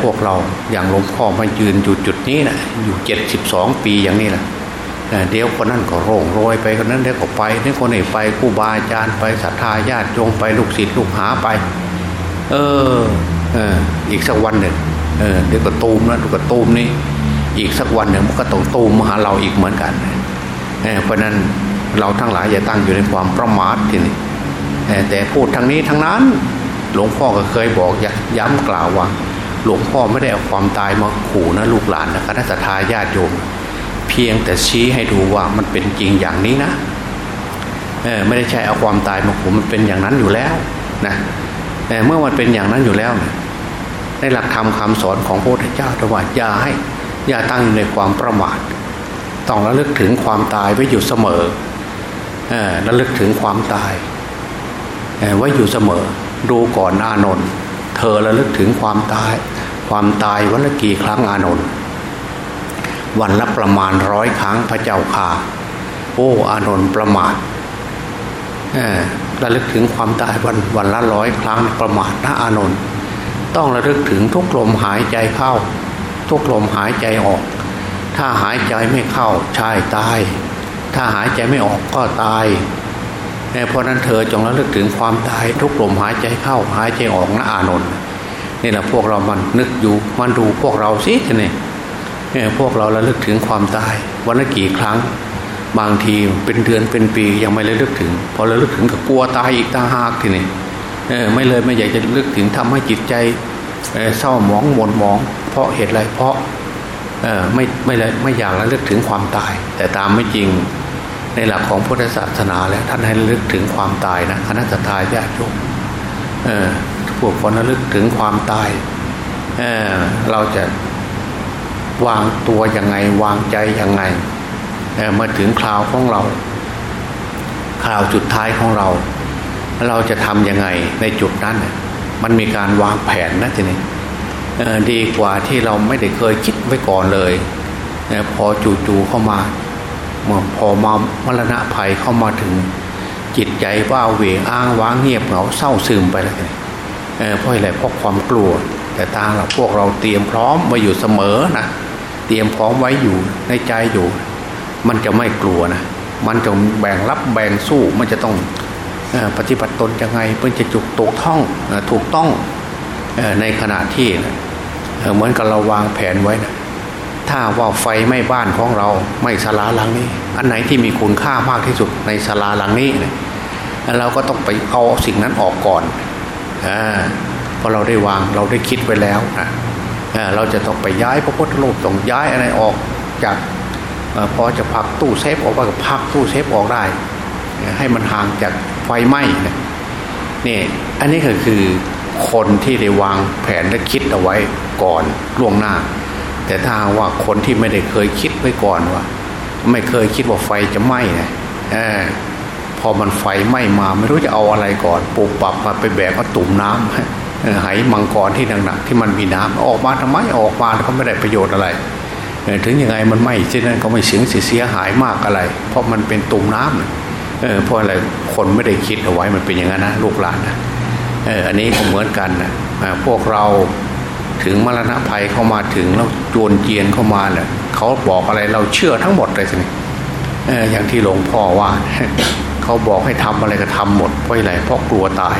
พวกเราอย่างหลวงพ่อมายืนอยู่จุดนี้นะอยู่เจ็ดสิบสองปีอย่างนี้แหละ เดี๋ยวคนนั้นก็โร่งโรยไปคนนั้นเดี๋ยวก็ไปนี่คนนี้ไปผู้บาอาจารย์ไปศรัทธาญาติโยงไปลูกศิษย์ลูกหาไป เออเอออีกสักวันหนึ่งเออเดี๋ยวก็ตูมแล้วก็ตูมนี่อีกสักวันหนึ่งมันก็ต้องตูมมาหาเราอีกเหมือนกันเพราะนั้นเราทั้งหลายอย่าตั้งอยู่ในความประมาททีนี้แต่พูดทางนี้ทางนั้น หลวงพ่อก็เคยบอกย้ำกล่าวว่า หลวงพ่อไม่ได้เอาความตายมาขู่นะลูกหลานนะคณะทาญาติโยม เพียงแต่ชี้ให้ดูว่ามันเป็นจริงอย่างนี้นะไม่ได้ใช่เอาความตายมาขู่มันเป็นอย่างนั้นอยู่แล้วนะแต่เมื่อมันเป็นอย่างนั้นอยู่แล้ว ในหลักธรรมคาสอนของพระพุทธเจ้าตว่าอย่าให้อย่าตั้งอยู่ในความประมาทต้องระลึกถึงความตายไว้อยู่เสมอระลึกถึงความตายไว้อยู่เสมอ ดูก่อนอานนท์เธอระลึกถึงความตาย ความตายวันละกี่ครั้งอานนท์ วันละประมาณร้อยครั้งพระเจ้าค่ะโอ้อานนท์ประมาทระลึกถึงความตายวันวันละร้อยครั้งประมาทนะอานนท์ต้องระลึกถึงทุกลมหายใจเข้า ทุกลมหายใจออก ถ้าหายใจไม่เข้าใช่ตาย ถ้าหายใจไม่ออกก็ตายเพราะนั้นเธอจงระลึกถึงความตายทุกลมหายใจเข้าหายใจออกนะอานนท์นี่แหละพวกเรามันนึกอยู่มันดูพวกเราสิเนี่ย พวกเราระลึกถึงความตาย วันละกี่ครั้ง บางทีเป็นเดือนเป็นปียังไม่ระลึกถึง พอระลึกถึงก็กลัวตายอีกต่างหากทีนี้ไม่เลยไม่อยากจะลึกถึงทำให้จิตใจเศร้าหมองหม่นหมอง เพราะเหตุไรเพราะไม่ไม่เลยไม่อยากระลึกถึงความตาย แต่ตามไม่จริงในหลักของพุทธศาสนาแล้วท่านให้ระลึกถึงความตายนะคณะทาญาติโยมพวกคนระลึกถึงความตายเเราจะ วางตัวยังไงวางใจยังไงมาถึงคราวของเราคราวจุดท้ายของเรา เราจะทำยังไงในจุดนั้น มันมีการวางแผนนะทีนี้ดีกว่าที่เราไม่ได้เคยคิดไว้ก่อนเลยพอจู่ๆเข้ามาเมื่อพอมามรณะภัยเข้ามาถึง จิตใจว่าเวงอ้างว้างเงียบเหงาเศร้าซึมไปแล้วเพราะอะไรเพราะความกลัว แต่ตาเราพวกเราเตรียมพร้อมไว้อยู่เสมอนะ เตรียมพร้อมไว้อยู่ในใจอยู่ มันจะไม่กลัวนะ มันจะแบ่งรับแบ่งสู้มันจะต้องปฏิบัติตนยังไงเพื่อจะจุกตกท่องถูกต้องในขณะที่เหมือนกับเราวางแผนไว้นะถ้าว่าไฟไม้บ้านของเราไม่สลาหลังนี้ อันไหนที่มีคุณค่ามากที่สุดในสลาหลังนี้เราก็ต้องไปเอาสิ่งนั้นออกก่อนอเพราะเราได้วางเราได้คิดไว้แล้วนะ เราจะต้องไปย้ายพระพุทธรูปต้องย้ายอะไรออกจากพอจะพักตู้เซฟออกมาก็พักตู้เซฟออกได้ ให้มันห่างจากไฟไหม้นี่อันนี้ก็คือคนที่ได้วางแผนและคิดเอาไว้ก่อนล่วงหน้า แต่ถ้าว่าคนที่ไม่ได้เคยคิดไว้ก่อนว่า ไม่เคยคิดว่าไฟจะไหม้นะพอมันไฟไหม้มา ไม่รู้จะเอาอะไรก่อนปูปับมาไปแบกก็ตุ่มน้ำ ไหมังกรที่หนักๆที่มันมีน้ำออกมาทำไมออกมาก็ไม่ได้ประโยชน์อะไรถึงยังไงมันไหม้เช่นนั้นก็ไม่เสียงเสียหายมากอะไร เพราะมันเป็นตุ่มน้ำเออเพราะอะไรคนไม่ได้คิดเอาไว้มันเป็นอย่างนั้นนะลูกหลานนะเอออันนี้ก็เหมือนกันนะพวกเราถึงมรณะภัยเข้ามาถึงแล้วจวนเจียนเข้ามาเนี่ยเขาบอกอะไรเราเชื่อทั้งหมดเลยสิเอออย่างที่หลวงพ่อว่า เขาบอกให้ทำอะไรก็ทำหมดเพราะอะไรเพราะกลัวตาย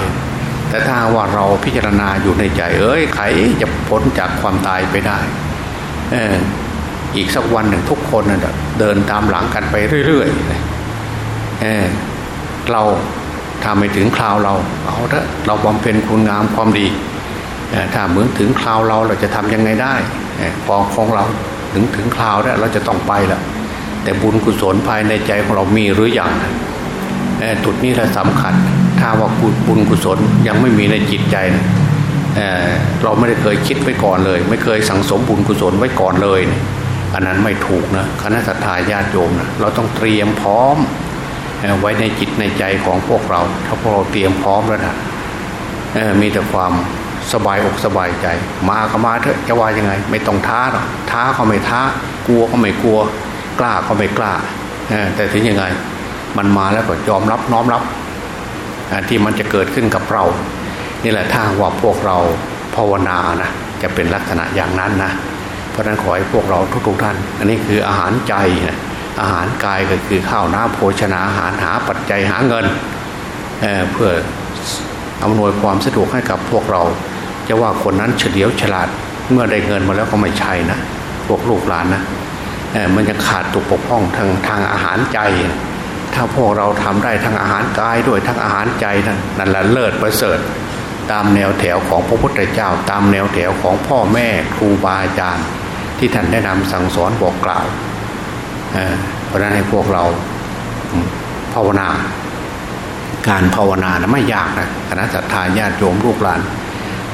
แต่ถ้าว่าเราพิจารณาอยู่ในใจ เอ้ยใครจะพ้นจากความตายไปได้เอออีกสักวันหนึ่งทุกคนเดินตามหลังกันไปเรื่อยๆเออเราถ้าไม่ถึงคราวเรา เอาเถอะเราบำเพ็ญคุณงามความดีถ้าเหมือนถึงคราวเราเราจะทํำยังไงได้พอของเราถึงถึงคราวแล้วเราจะต้องไปแล้วแต่บุญกุศลภายในใจของเรามีหรืออยังจุดนี้แหละสำคัญ ถ้าว่าบุญกุศลยังไม่มีในจิตใจนะเเราไม่ได้เคยคิดไว้ก่อนเลย ไม่เคยสั่งสมบุญกุศลไว้ก่อนเลยนะอันนั้นไม่ถูกนะคณะสัตยาญาติโยมนะเราต้องเตรียมพร้อมไว้ในจิตในใจของพวกเรา ถ้าพวกเราเตรียมพร้อมแล้วนะมีแต่ความสบายอกสบายใจ มาก็มาเถอะจะว่ายังไง ไม่ต้องท้าหรอกท้าเขาไม่ท้ากลัวก็ไม่กลัว กล้าก็ไม่กล้าแต่ถึงยังไง มันมาแล้วก็ยอมรับน้อมรับ ที่มันจะเกิดขึ้นกับเรา นี่แหละถ้าว่าพวกเราภาวนานะจะเป็นลักษณะอย่างนั้นนะเพราะนั้นขอให้พวกเราทุกๆท่าน อันนี้คืออาหารใจนะอาหารกายก็คือข้าวน้ำโภชนาอาหารหาปัจจัยหาเงินเเพื่ออำนวยความสะดวกให้กับพวกเรา จะว่าคนนั้นเฉลียวฉลาดเมื่อได้เงินมาแล้วก็ไม่ใช่นะพวกลูกหลานนะมันยังขาดตุกปกพ้องทางทางอาหารใจ ถ้าพวกเราทำได้ทั้งอาหารกายด้วยทั้งอาหารใจนั่นแหละเลิศประเสริฐ ตามแนวแถวของพระพุทธเจ้า ตามแนวแถวของพ่อแม่ครูบาอาจารย์ ที่ท่านแนะนำสั่งสอนบอกกล่าวเพราะนั้นให้พวกเราภาวนา การภาวนานะไม่ยากนะคณะสัตยาญาติโยมลูกหลาน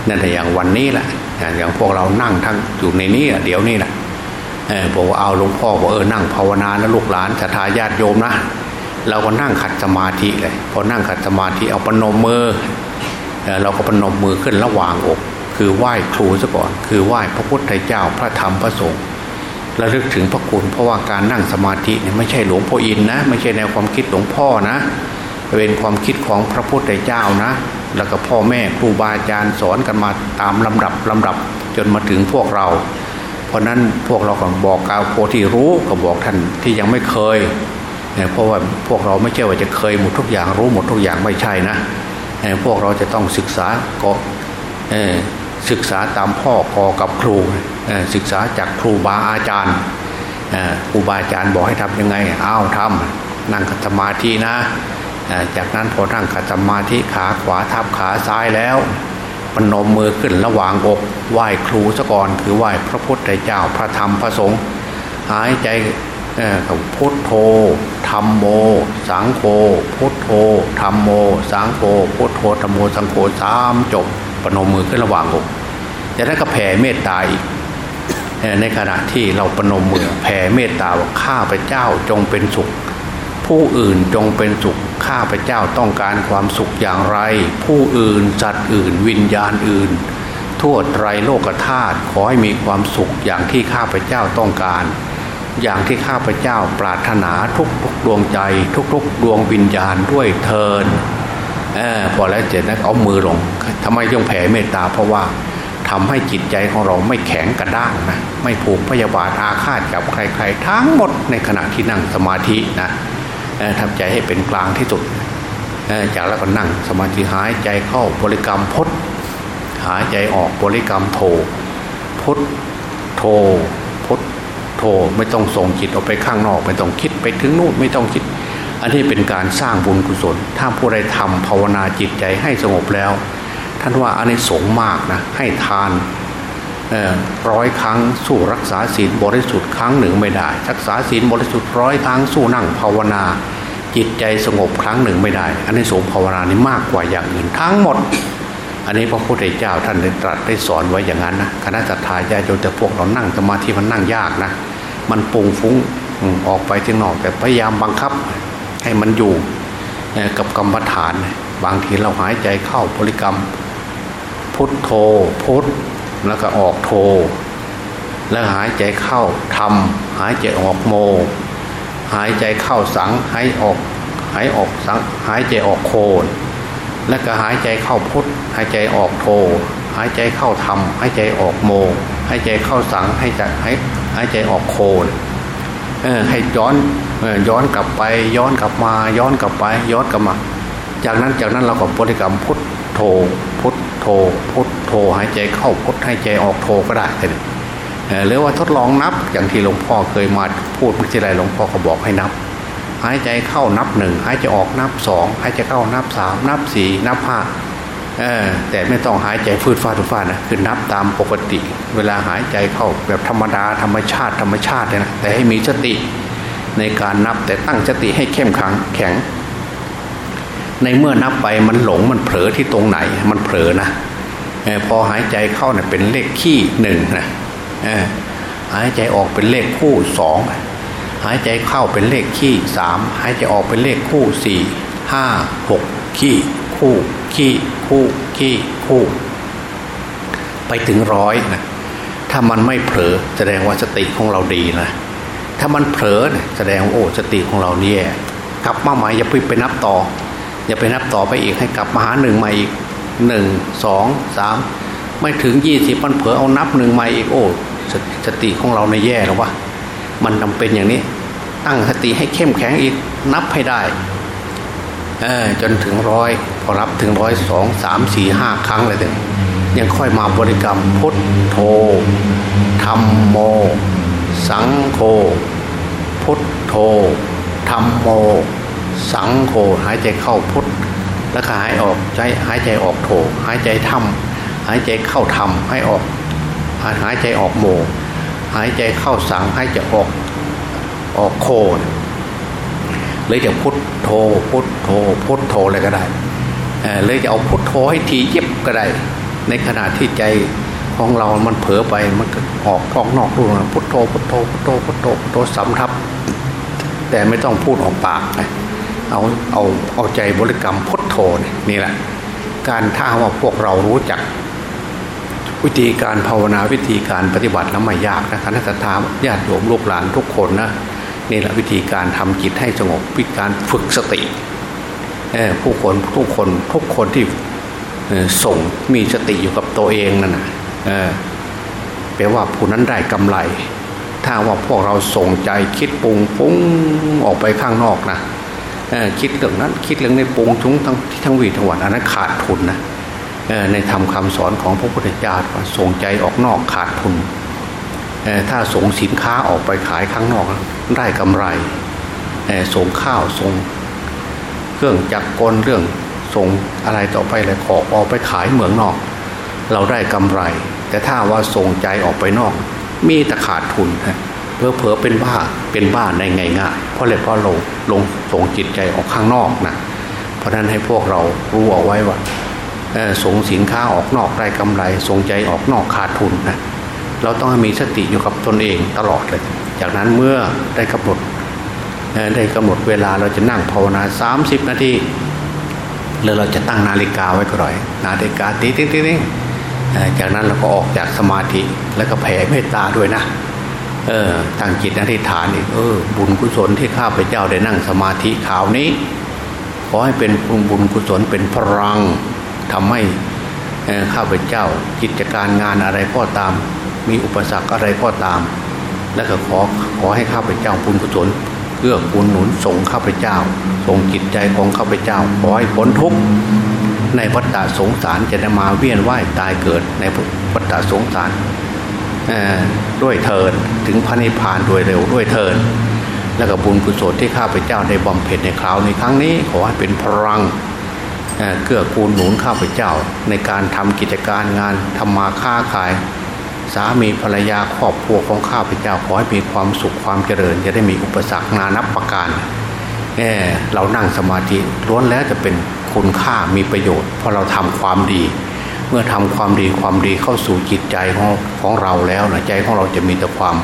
นั่นแต่อย่างวันนี้แหละอย่างพวกเรานั่งทั้งอยู่ในนี้เดี๋ยวนี้แหละบอกว่าเอาหลวงพ่อบอกเออนั่งภาวนานะลูกหลานสัตยาญาติโยมนะ เราก็นั่งขัดสมาธิเลยพอนั่งขัดสมาธิเอาปนมมือเราก็ปนมมือขึ้นระหว่างอก คือไหว้ครูซะก่อน คือไหว้พระพุทธเจ้าพระธรรมพระสงฆ์ระลึกถึงพระคุณเพราะว่าการนั่งสมาธิเนี่ยไม่ใช่หลวงพ่ออินนะ ไม่ใช่แนวความคิดหลวงพ่อนะเป็นความคิดของพระพุทธเจ้านะ แล้วก็พ่อแม่ครูบาอาจารย์สอนกันมาตามลำดับลำดับจนมาถึงพวกเรา เพราะนั้นพวกเราก็บอกกล่าวโพที่รู้ก็บอกท่านที่ยังไม่เคย เพราะว่าพวกเราไม่ใช่ว่าจะเคยหมดทุกอย่างรู้หมดทุกอย่างไม่ใช่นะพวกเราจะต้องศึกษาก็ศึกษาตามพ่อกอกับครูศึกษาจากครูบาอาจารย์ครูบาอาจารย์บอกให้ทำยังไงอ้าวทำนั่งคัตมาธินะจากนั้นพอนั่งคัตมาธิขาขวาทับขาซ้ายแล้วปนมมือขึ้นระหว่างอกไหว้ครูซะก่อนคือไหว้พระพุทธเจ้าพระธรรมพระสงฆ์หายใจ พุทโธธรรมโม สังโฆพุทโธธรรมโม สังโฆพุทโธธรรมโม สังโฆสามจบปนมมือขึ้นระหว่างอกจากนั้นก็แผ่เมตตาอีกในขณะที่เราปนมมือแผ่เมตตาว่าข้าพเจ้าจงเป็นสุข ผู้อื่นจงเป็นสุขข้าพเจ้าต้องการความสุขอย่างไร ผู้อื่นจัดอื่น วิญญาณอื่น ทั่วไตรโลกธาตุขอให้มีความสุขอย่างที่ข้าพเจ้าต้องการ อย่างที่ข้าพเจ้าปรารถนาทุกทุกดวงใจ ทุกทุกดวงวิญญาณด้วยเทินอพอแล้วเจ็ดนะเอามือลงทำไมต้องแผ่เมตตาเพราะว่าทำให้จิตใจของเราไม่แข็งกระด้างนะไม่ผูกพยาบาทอาฆาตกับใคร ๆ ทั้งหมดในขณะที่นั่งสมาธินะทำใจให้เป็นกลางที่สุดจากแล้วก็นั่งสมาธิหายใจเข้าบริกรรมพดหายใจออกบริกรรมโทพดโทพด โทไม่ต้องส่งจิตออกไปข้างนอก ไม่ต้องคิดไปถึงนู่นไม่ต้องคิด อันนี้เป็นการสร้างบุญกุศล ถ้าผู้ใดทำภาวนาจิตใจให้สงบแล้ว ท่านว่าอันนี้สงมากนะให้ทานร้อยครั้งสู้รักษาศีลบริสุทธิ์ครั้งหนึ่งไม่ได้ รักษาศีลบริสุทธิ์ร้อยครั้งสู้นั่งภาวนา จิตใจสงบครั้งหนึ่งไม่ได้ อันนี้สงภาวนานี่มากกว่าอย่างอื่นทั้งหมด อันนี้พระพุทธเจ้าท่านได้ตรัสได้สอนไว้อย่างนั้นนะคณะสัตยาญาโยแต่พวกเรานั่งสมาธิมันนั่งยากนะ มันปุงฟุ้งออกไปที่นอก แต่พยายามบังคับให้มันอยู่กับกรรมฐาน บางทีเราหายใจเข้าบริกรรม พุทโธพุทแล้วก็ออกโทแล้วหายใจเข้าทำหายใจออกโม หายใจเข้าสังหายออกหายออกสังหายใจออกโคนแล้วก็หายใจเข้าพุทหายใจออกโทหายใจเข้าธรรมหายใจออกโม หายใจเข้าสังให้ใจหาย หายใจออกโคนเออให้ย้อนย้อนกลับไป ย้อนกลับมา ย้อนกลับไป ย้อนกลับมา จากนั้นจากนั้นเราก็บริกรรมพุทโธพุทโธพุทโธหายใจเข้าพุทหายใจออกโธก็ได้เลยหรือว่าทดลองนับอย่างที่หลวงพ่อเคยมาพูดเมื่อไรหลวงพ่อก็บอกให้นับ หายใจเข้านับหนึ่งหายใจออกนับสองหายใจเข้านับสามนับสี่นับห้า แต่ไม่ต้องหายใจฟืดฟาดฟาดนะคือนับตามปกติ เวลาหายใจเข้าแบบธรรมดาธรรมชาติธรรมชาตินะแต่ให้มีสติในการนับแต่ตั้งสติให้เข้มขังแข็ง ในเมื่อนับไปมันหลงมันเผลอที่ตรงไหนมันเผลอนะพอหายใจเข้าเนี่ยเป็นเลขขี้หนึ่งนะหายใจออกเป็นเลขคู่สองหายใจเข้าเป็นเลขขี้สามหายใจออกเป็นเลขคู่สี่ห้าหกขี้ คู่ขี้คู่ขี้คู่ ไปถึงร้อยนะถ้ามันไม่เผลอแสดงว่าสติของเราดีนะถ้ามันเผลอแสดงโอ้สติของเราเนี่ยกลับมาใหม่อย่าไปไปนับต่อ อย่าไปนับต่อไปอีกให้กลับมาหาหนึ่งใหม่อีกหนึ่งสองสามไม่ถึงยี่สิบมันเผลอเอานับหนึ่งใหม่อีกโอ้สสติของเราในแย่แล้ววะมันจาเป็นอย่างนี้ ตั้งสติให้เข้มแข็งอีกนับให้ได้ จนถึงร้อยพอรับถึงร้อยสองสามสี่ห้าครั้งเลยเด็ยังค่อยมาบริกรรมพุทโธธรรมโม สังโฆพุทโธธรรมโม สังโฆหายใจเข้าพุทแล้วก็หายออกใจหายใจออกโธหายใจทำหายใจเข้าทำให้ออกหายใจออกโม หายใจเข้าสังหายใจออกออกโค นเลยจะพุทโธพุทโธพุทโธอะไรก็ได้เลยจะเอาพุทโธให้ทีเย็บก็ได้ ในขณะที่ใจของเรา มันเผลอไป มันออกท้องนอกรูนะพุทโธพุทโธพุทโธพุทโธพุทโธสำทับ แต่ไม่ต้องพูดออกปากนะเอาเอาเอาใจบริกรรมพุทโธนี่แหละ การถ้าว่าพวกเรารู้จัก วิธีการภาวนาวิธีการปฏิบัติแล้วไม่ยากนะคณะทาญาติโยมลูกหลานทุกคนนะ นี่แหละวิธีการทำจิตให้สงบวิธีการฝึกสติผู้คนทุกคนทุกคนที่ส่งมีสติอยู่กับตัวเองนั่นนะแปลว่าผู้นั้นได้กำไร ถ้าว่าพวกเราส่งใจคิดปุงปุ้งออกไปข้างนอกนะคิดเรื่องนั้นคิดเรื่องในปุงทุงทั้งทั้งวีทั้งวันอันนั้นขาดทุนนะในธรรมคาสอนของพระพุทธเจ้าส่งใจออกนอกขาดทุน ถ้าส่งสินค้าออกไปขายข้างนอกได้กำไรส่งข้าวส่งเครื่องจักรกลเรื่องส่งอะไรต่อไปเลยขอออกไปขายเมืองนอก เราได้กำไร แต่ถ้าว่าส่งใจออกไปนอก มีแต่ขาดทุนเพอเพอเป็นบ้าเป็นบ้าในไงง่ายเพราะเลยเพราะเราลงส่งจิตใจออกข้างนอกนะเพราะนั้นให้พวกเรารู้เอาไว้ว่าส่งสินค้าออกนอกได้กำไร ส่งใจออกนอกขาดทุนนะ เราต้องมีสติอยู่กับตนเองตลอดเลย จากนั้นเมื่อได้กำหนดได้กำหนดเวลาเราจะนั่งภาวนา 30 นาทีหรือเราจะตั้งนาฬิกาไว้ก็ได้นาฬิกาตีติ๊งติ๊งจากนั้นเราก็ออกจากสมาธิแล้วก็แผ่เมตตาด้วยนะเออตั้งจิตอธิษฐานอีกเออ บุญกุศลที่ข้าพเจ้าได้นั่งสมาธิข่าวนี้ ขอให้เป็นบุญกุศลเป็นพลังทำให้ข้าพเจ้ากิจการงานอะไรก็ตาม มีอุปสรรคอะไรก็ตาม และก็ขอขอให้ข้าพเจ้าบุญกุศลเพื่อบุญหนุนส่งข้าพเจ้าส่งจิตใจของข้าพเจ้าขอให้พ้นทุกข์ในวัฏฏะสงสารจะได้มาเวียนว่ายตายเกิดในวัฏฏะสงสารด้วยเทินถึงพระนิพพานโดยเร็วด้วยเทินและก็บุญกุศลที่ข้าพเจ้าได้บำเพ็ญในคราวในครั้งนี้ขอให้เป็นพลังเกื้อกูลหนุนข้าพเจ้าในการทำกิจการงานทำมาค้าขาย สามีภรรยาครอบครัวของข้าพเจ้าขอให้มีความสุขความเจริญจะได้มีอุปสรรคนานับประการเเรานั่งสมาธิล้วนแล้วจะเป็นคุณค่ามีประโยชน์เพราะเราทำความดี เมื่อทำความดีความดีเข้าสู่จิตใจของของเราแล้วนะใจของเราจะมีแต่ความ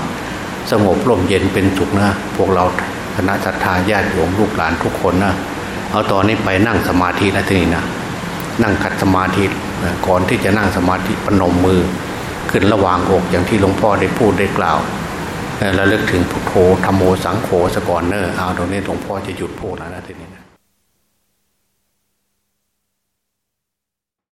สงบร่มเย็นเป็นสุขนะพวกเราคณะศรัทธาญาติโยมลูกหลานทุกคนนะเอาตอนนี้ไปนั่งสมาธินะทีนี้นะนั่งขัดสมาธิก่อนที่จะนั่งสมาธิปนมมือ ขึ้นระหว่างอกอย่างที่หลวงพ่อได้พูดได้กล่าวแล้วเลิกถึงพุทโธธรรมโมสังโฆสก่อนเนอร์เอาตรงนี้หลวงพ่อจะหยุดพูดแล้วนะทีนี้